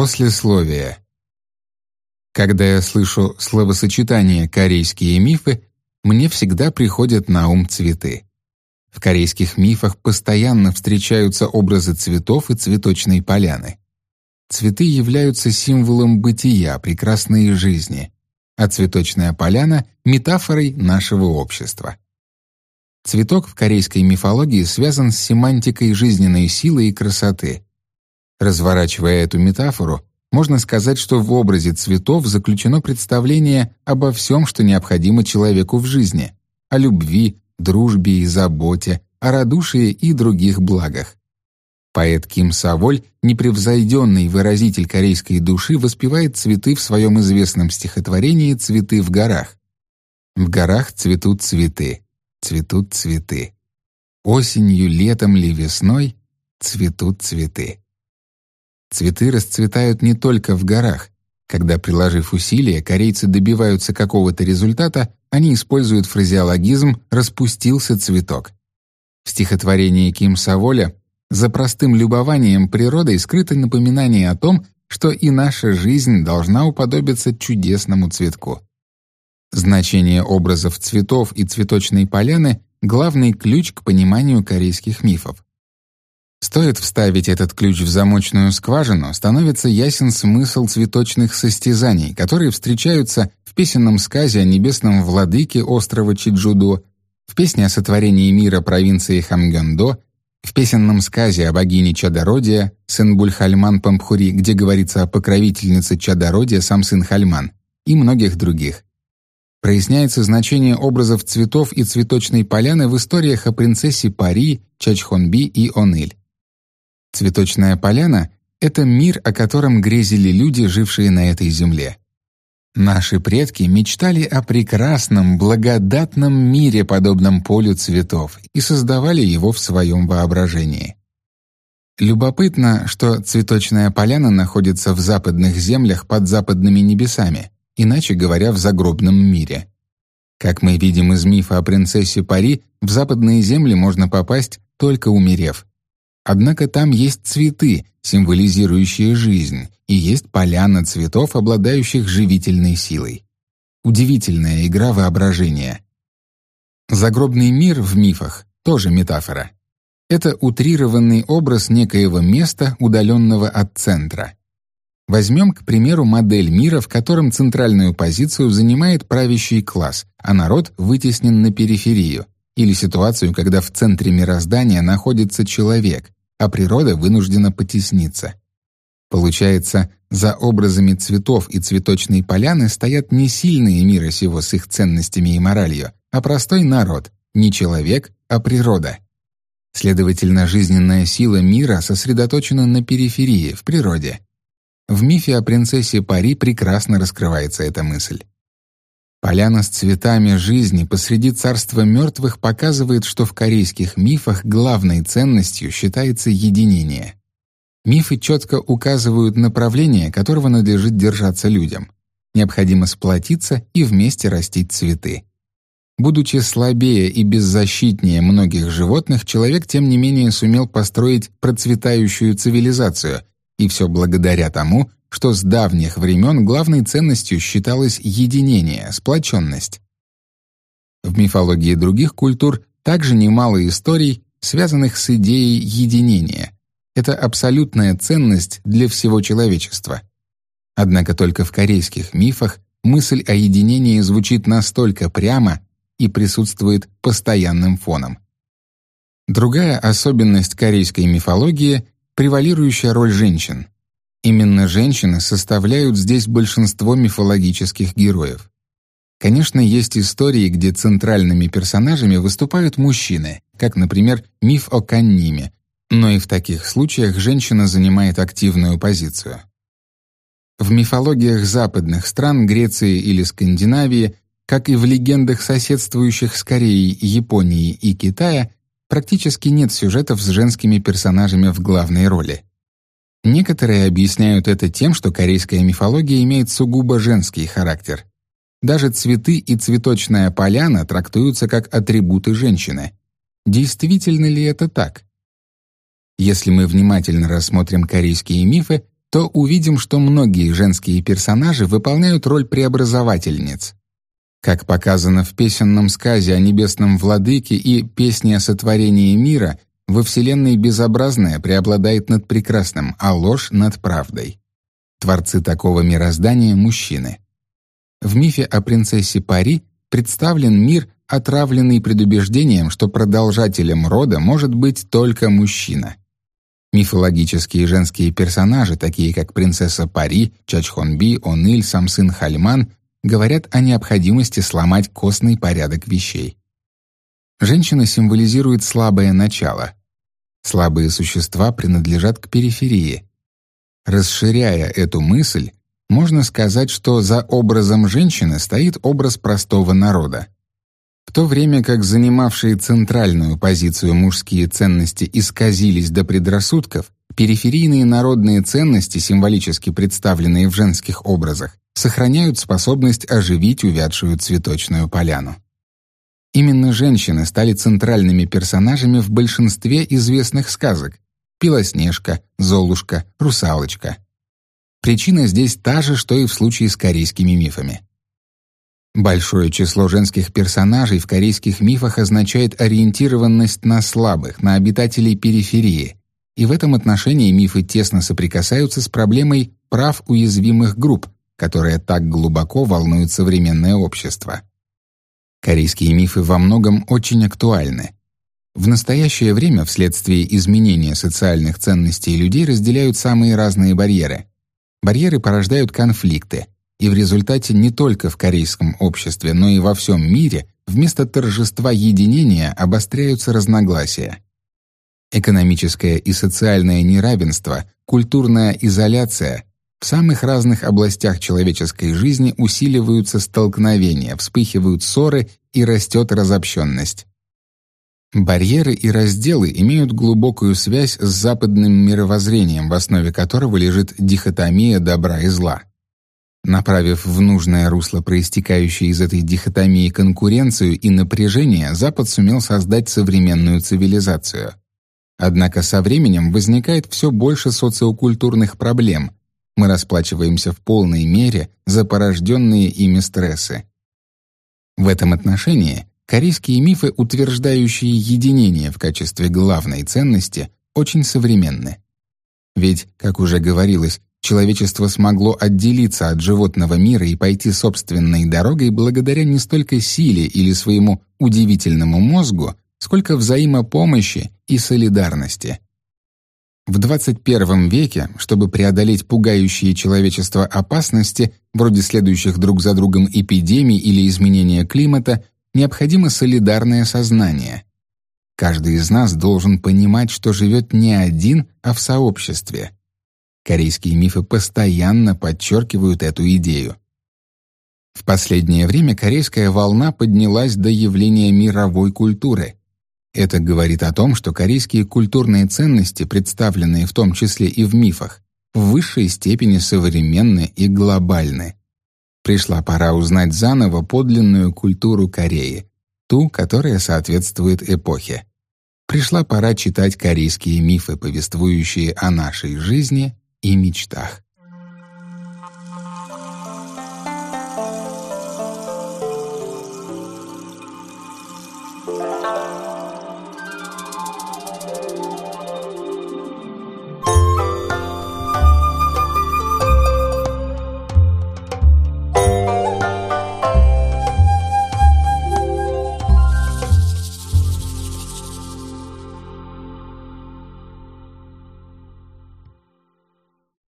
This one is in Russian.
Послесловие. Когда я слышу словосочетание «корейские мифы», мне всегда приходят на ум цветы. В корейских мифах постоянно встречаются образы цветов и цветочной поляны. Цветы являются символом бытия, прекрасной жизни, а цветочная поляна — метафорой нашего общества. Цветок в корейской мифологии связан с семантикой жизненной силы и красоты. Разворачивая эту метафору, можно сказать, что в образе цветов заключено представление обо всем, что необходимо человеку в жизни, о любви, дружбе и заботе, о радушии и других благах. Поэт Ким Саволь, непревзойденный выразитель корейской души, воспевает цветы в своем известном стихотворении «Цветы в горах». В горах цветут цветы, цветут цветы. Осенью, летом ли весной цветут цветы. Цветы расцветают не только в горах. Когда, приложив усилия, корейцы добиваются какого-то результата, они используют фразеологизм «распустился цветок». В стихотворении Ким Саволя за простым любованием природой скрыто напоминание о том, что и наша жизнь должна уподобиться чудесному цветку. Значение образов цветов и цветочной поляны — главный ключ к пониманию корейских мифов. Стоит вставить этот ключ в замочную скважину, становится ясен смысл цветочных состязаний, которые встречаются в песенном сказе о небесном владыке острова Чиджудо, в песне о сотворении мира провинции Хамгёндо, в песенном сказе о богине Чадородия Сенбуль-Хальман Пампхури, где говорится о покровительнице Чадородия сам сын Хальман, и многих других. Проясняется значение образов цветов и цветочной поляны в историях о принцессе Пари, Чачхонби и Оныль. Цветочная поляна — это мир, о котором грезили люди, жившие на этой земле. Наши предки мечтали о прекрасном, благодатном мире, подобном полю цветов, и создавали его в своем воображении. Любопытно, что цветочная поляна находится в западных землях под западными небесами, иначе говоря, в загробном мире. Как мы видим из мифа о принцессе Пари, в западные земли можно попасть, только умерев. Однако там есть цветы, символизирующие жизнь, и есть поляна цветов, обладающих живительной силой. Удивительная игра воображения. Загробный мир в мифах — тоже метафора. Это утрированный образ некоего места, удаленного от центра. Возьмем, к примеру, модель мира, в котором центральную позицию занимает правящий класс, а народ вытеснен на периферию, или ситуацию, когда в центре мироздания находится человек, а природа вынуждена потесниться. Получается, за образами цветов и цветочной поляны стоят не сильные мира сего с их ценностями и моралью, а простой народ, не человек, а природа. Следовательно, жизненная сила мира сосредоточена на периферии, в природе. В мифе о принцессе Пари прекрасно раскрывается эта мысль. Поляна с цветами жизни посреди царства мертвых показывает, что в корейских мифах главной ценностью считается единение. Мифы четко указывают направление, которого надлежит держаться людям. Необходимо сплотиться и вместе растить цветы. Будучи слабее и беззащитнее многих животных, человек тем не менее сумел построить процветающую цивилизацию, и все благодаря тому, что с давних времен главной ценностью считалось единение, сплоченность. В мифологии других культур также немало историй, связанных с идеей единения. Это абсолютная ценность для всего человечества. Однако только в корейских мифах мысль о единении звучит настолько прямо и присутствует постоянным фоном. Другая особенность корейской мифологии — превалирующая роль женщин — Именно женщины составляют здесь большинство мифологических героев. Конечно, есть истории, где центральными персонажами выступают мужчины, как, например, миф о Канниме, но и в таких случаях женщина занимает активную позицию. В мифологиях западных стран Греции или Скандинавии, как и в легендах соседствующих с Кореей, Японии и Китая, практически нет сюжетов с женскими персонажами в главной роли. Некоторые объясняют это тем, что корейская мифология имеет сугубо женский характер. Даже цветы и цветочная поляна трактуются как атрибуты женщины. Действительно ли это так? Если мы внимательно рассмотрим корейские мифы, то увидим, что многие женские персонажи выполняют роль преобразовательниц. Как показано в песенном сказе о небесном владыке и песне о сотворении мира, во Вселенной безобразное преобладает над прекрасным, а ложь — над правдой. Творцы такого мироздания — мужчины. В мифе о принцессе Пари представлен мир, отравленный предубеждением, что продолжателем рода может быть только мужчина. Мифологические женские персонажи, такие как принцесса Пари, Чачхонби, Оныль, Самсын Хальман, говорят о необходимости сломать костный порядок вещей. Женщина символизирует слабое начало. Слабые существа принадлежат к периферии. Расширяя эту мысль, можно сказать, что за образом женщины стоит образ простого народа. В то время как занимавшие центральную позицию мужские ценности исказились до предрассудков, периферийные народные ценности, символически представленные в женских образах, сохраняют способность оживить увядшую цветочную поляну. Именно женщины стали центральными персонажами в большинстве известных сказок «Белоснежка», «Золушка», «Русалочка». Причина здесь та же, что и в случае с корейскими мифами. Большое число женских персонажей в корейских мифах означает ориентированность на слабых, на обитателей периферии, и в этом отношении мифы тесно соприкасаются с проблемой прав уязвимых групп, которая так глубоко волнует современное общество. Корейские мифы во многом очень актуальны. В настоящее время вследствие изменения социальных ценностей людей разделяют самые разные барьеры. Барьеры порождают конфликты — и в результате не только в корейском обществе, но и во всем мире вместо торжества единения обостряются разногласия. Экономическое и социальное неравенство, культурная изоляция — в самых разных областях человеческой жизни усиливаются столкновения, вспыхивают ссоры и растет разобщенность. Барьеры и разделы имеют глубокую связь с западным мировоззрением, в основе которого лежит дихотомия добра и зла. Направив в нужное русло проистекающие из этой дихотомии конкуренцию и напряжение, Запад сумел создать современную цивилизацию. Однако со временем возникает все больше социокультурных проблем. Мы расплачиваемся в полной мере за порожденные ими стрессы. В этом отношении корейские мифы, утверждающие единение в качестве главной ценности, очень современны. Ведь, как уже говорилось, Человечество смогло отделиться от животного мира и пойти собственной дорогой благодаря не столько силе или своему удивительному мозгу, сколько взаимопомощи и солидарности. В 21 веке, чтобы преодолеть пугающие человечество опасности, вроде следующих друг за другом эпидемий или изменения климата, необходимо солидарное сознание. Каждый из нас должен понимать, что живет не один, а в сообществе. Корейские мифы постоянно подчеркивают эту идею. В последнее время корейская волна поднялась до явления мировой культуры. Это говорит о том, что корейские культурные ценности, представленные в том числе и в мифах, в высшей степени современны и глобальны. Пришла пора узнать заново подлинную культуру Кореи, ту, которая соответствует эпохе. Пришла пора читать корейские мифы, повествующие о нашей жизни и мечтах.